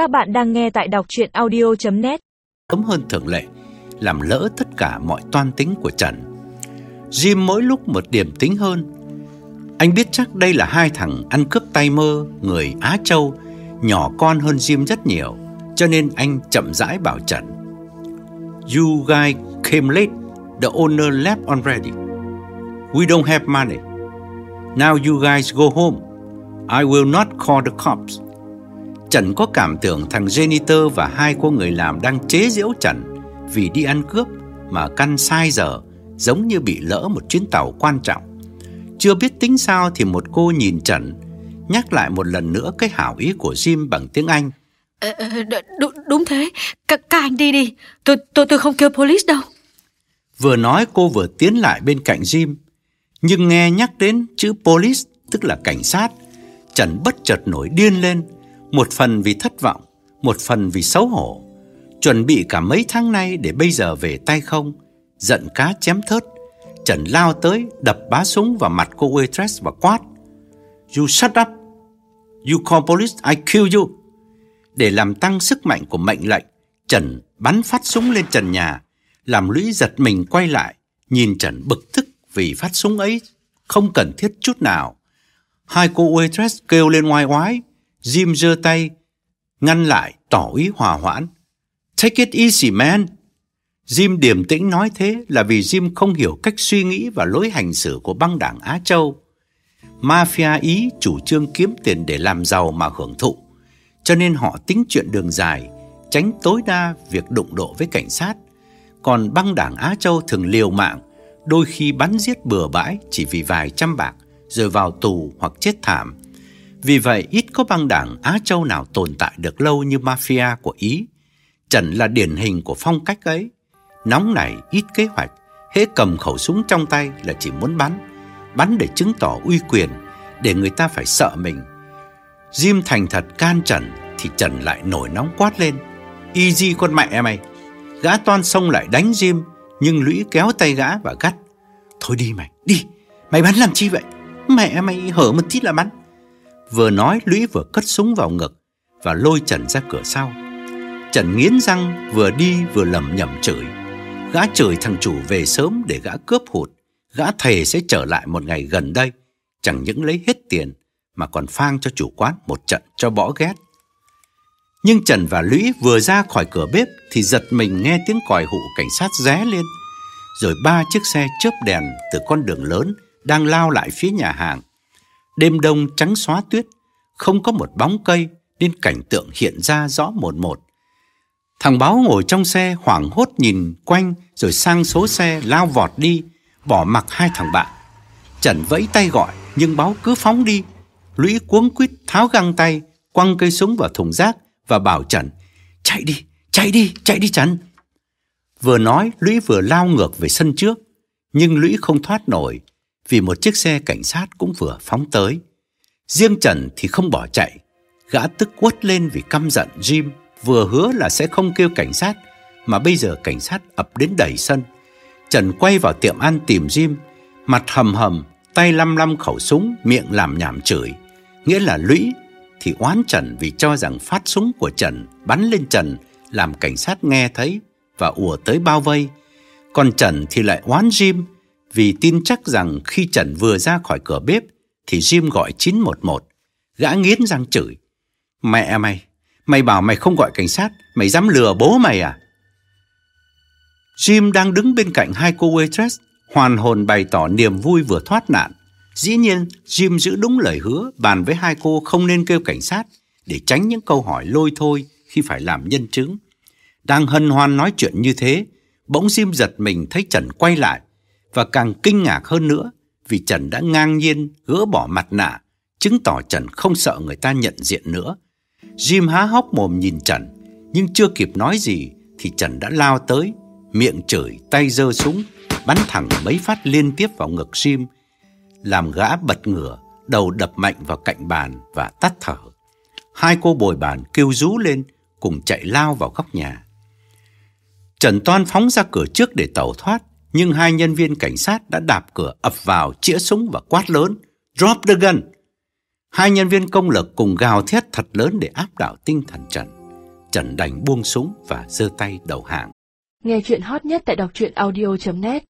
Các bạn đang nghe tại đọc chuyện audio.net Cấm hơn thường lệ, Làm lỡ tất cả mọi toan tính của Trần. Jim mỗi lúc một điểm tính hơn. Anh biết chắc đây là hai thằng ăn cướp tay mơ Người Á Châu, Nhỏ con hơn Jim rất nhiều, Cho nên anh chậm rãi bảo Trần. You guys came late, The owner left already. We don't have money. Now you guys go home. I will not call the cops. Trần có cảm tưởng thằng janitor và hai cô người làm đang chế giễu Trần vì đi ăn cướp mà căn sai giờ giống như bị lỡ một chuyến tàu quan trọng. Chưa biết tính sao thì một cô nhìn Trần nhắc lại một lần nữa cái hảo ý của Jim bằng tiếng Anh. Ờ, ờ, đ- đúng, đúng thế, các, các anh đi đi, tôi tôi tôi không kêu police đâu. Vừa nói cô vừa tiến lại bên cạnh Jim, nhưng nghe nhắc đến chữ police tức là cảnh sát, Trần bất chợt nổi điên lên, một phần vì thất vọng, một phần vì xấu hổ. Chuẩn bị cả mấy tháng nay để bây giờ về tay không, giận cá chém thớt, Trần lao tới đập bá súng vào mặt cô waitress và quát. You shut up! You call police, I kill you! Để làm tăng sức mạnh của mệnh lệnh, Trần bắn phát súng lên trần nhà, làm Lũy giật mình quay lại, nhìn Trần bực tức vì phát súng ấy không cần thiết chút nào. Hai cô waitress kêu lên ngoài oái, Jim giơ tay, ngăn lại, tỏ ý hòa hoãn. Take it easy, man. Jim điềm tĩnh nói thế là vì Jim không hiểu cách suy nghĩ và lối hành xử của băng đảng Á Châu. Mafia Ý chủ trương kiếm tiền để làm giàu mà hưởng thụ, cho nên họ tính chuyện đường dài, tránh tối đa việc đụng độ với cảnh sát. Còn băng đảng Á Châu thường liều mạng, đôi khi bắn giết bừa bãi chỉ vì vài trăm bạc, rồi vào tù hoặc chết thảm. Vì vậy ít có băng đảng Á Châu nào tồn tại được lâu như mafia của Ý. Trần là điển hình của phong cách ấy. Nóng nảy, ít kế hoạch, hễ cầm khẩu súng trong tay là chỉ muốn bắn. Bắn để chứng tỏ uy quyền, để người ta phải sợ mình. Jim thành thật can Trần thì Trần lại nổi nóng quát lên. Easy con mẹ mày. Gã toan xông lại đánh Jim, nhưng Lũy kéo tay gã và gắt. Thôi đi mày, đi, mày bắn làm chi vậy? Mẹ mày hở một tí là bắn. Vừa nói Lũy vừa cất súng vào ngực và lôi Trần ra cửa sau. Trần nghiến răng vừa đi vừa lẩm nhẩm chửi. Gã chửi thằng chủ về sớm để gã cướp hụt. Gã thề sẽ trở lại một ngày gần đây. Chẳng những lấy hết tiền, mà còn phang cho chủ quán một trận cho bỏ ghét. Nhưng Trần và Lũy vừa ra khỏi cửa bếp thì giật mình nghe tiếng còi hụ cảnh sát ré lên. Rồi ba chiếc xe chớp đèn từ con đường lớn đang lao lại phía nhà hàng. Đêm đông trắng xóa tuyết, không có một bóng cây nên cảnh tượng hiện ra rõ một một. Thằng báo ngồi trong xe hoảng hốt nhìn quanh rồi sang số xe lao vọt đi, bỏ mặc hai thằng bạn. Trần vẫy tay gọi nhưng báo cứ phóng đi. Lũy cuống quýt tháo găng tay, quăng cây súng vào thùng rác và bảo Trần chạy đi, chạy đi, chạy đi Trần. Vừa nói Lũy vừa lao ngược về sân trước, nhưng Lũy không thoát nổi vì một chiếc xe cảnh sát cũng vừa phóng tới. Riêng Trần thì không bỏ chạy, gã tức quất lên vì căm giận Jim vừa hứa là sẽ không kêu cảnh sát, mà bây giờ cảnh sát ập đến đầy sân. Trần quay vào tiệm ăn tìm Jim, mặt hầm hầm, tay lăm lăm khẩu súng, miệng làm nhảm chửi. Nghĩa là lũy thì oán Trần vì cho rằng phát súng của Trần bắn lên Trần làm cảnh sát nghe thấy và ùa tới bao vây. Còn Trần thì lại oán Jim vì tin chắc rằng khi Trần vừa ra khỏi cửa bếp thì Jim gọi 911. Gã nghiến răng chửi. Mẹ à mày, mày bảo mày không gọi cảnh sát, mày dám lừa bố mày à? Jim đang đứng bên cạnh hai cô waitress, hoàn hồn bày tỏ niềm vui vừa thoát nạn. Dĩ nhiên, Jim giữ đúng lời hứa bàn với hai cô không nên kêu cảnh sát để tránh những câu hỏi lôi thôi khi phải làm nhân chứng. Đang hân hoan nói chuyện như thế, bỗng Jim giật mình thấy Trần quay lại và càng kinh ngạc hơn nữa vì Trần đã ngang nhiên gỡ bỏ mặt nạ, chứng tỏ Trần không sợ người ta nhận diện nữa. Jim há hốc mồm nhìn Trần, nhưng chưa kịp nói gì thì Trần đã lao tới, miệng chửi, tay giơ súng, bắn thẳng mấy phát liên tiếp vào ngực Jim, làm gã bật ngửa, đầu đập mạnh vào cạnh bàn và tắt thở. Hai cô bồi bàn kêu rú lên, cùng chạy lao vào góc nhà. Trần Toan phóng ra cửa trước để tẩu thoát, nhưng hai nhân viên cảnh sát đã đạp cửa ập vào, chĩa súng và quát lớn, drop the gun. Hai nhân viên công lực cùng gào thét thật lớn để áp đảo tinh thần Trần. Trần đành buông súng và giơ tay đầu hàng. Nghe chuyện hot nhất tại đọc truyện audio.net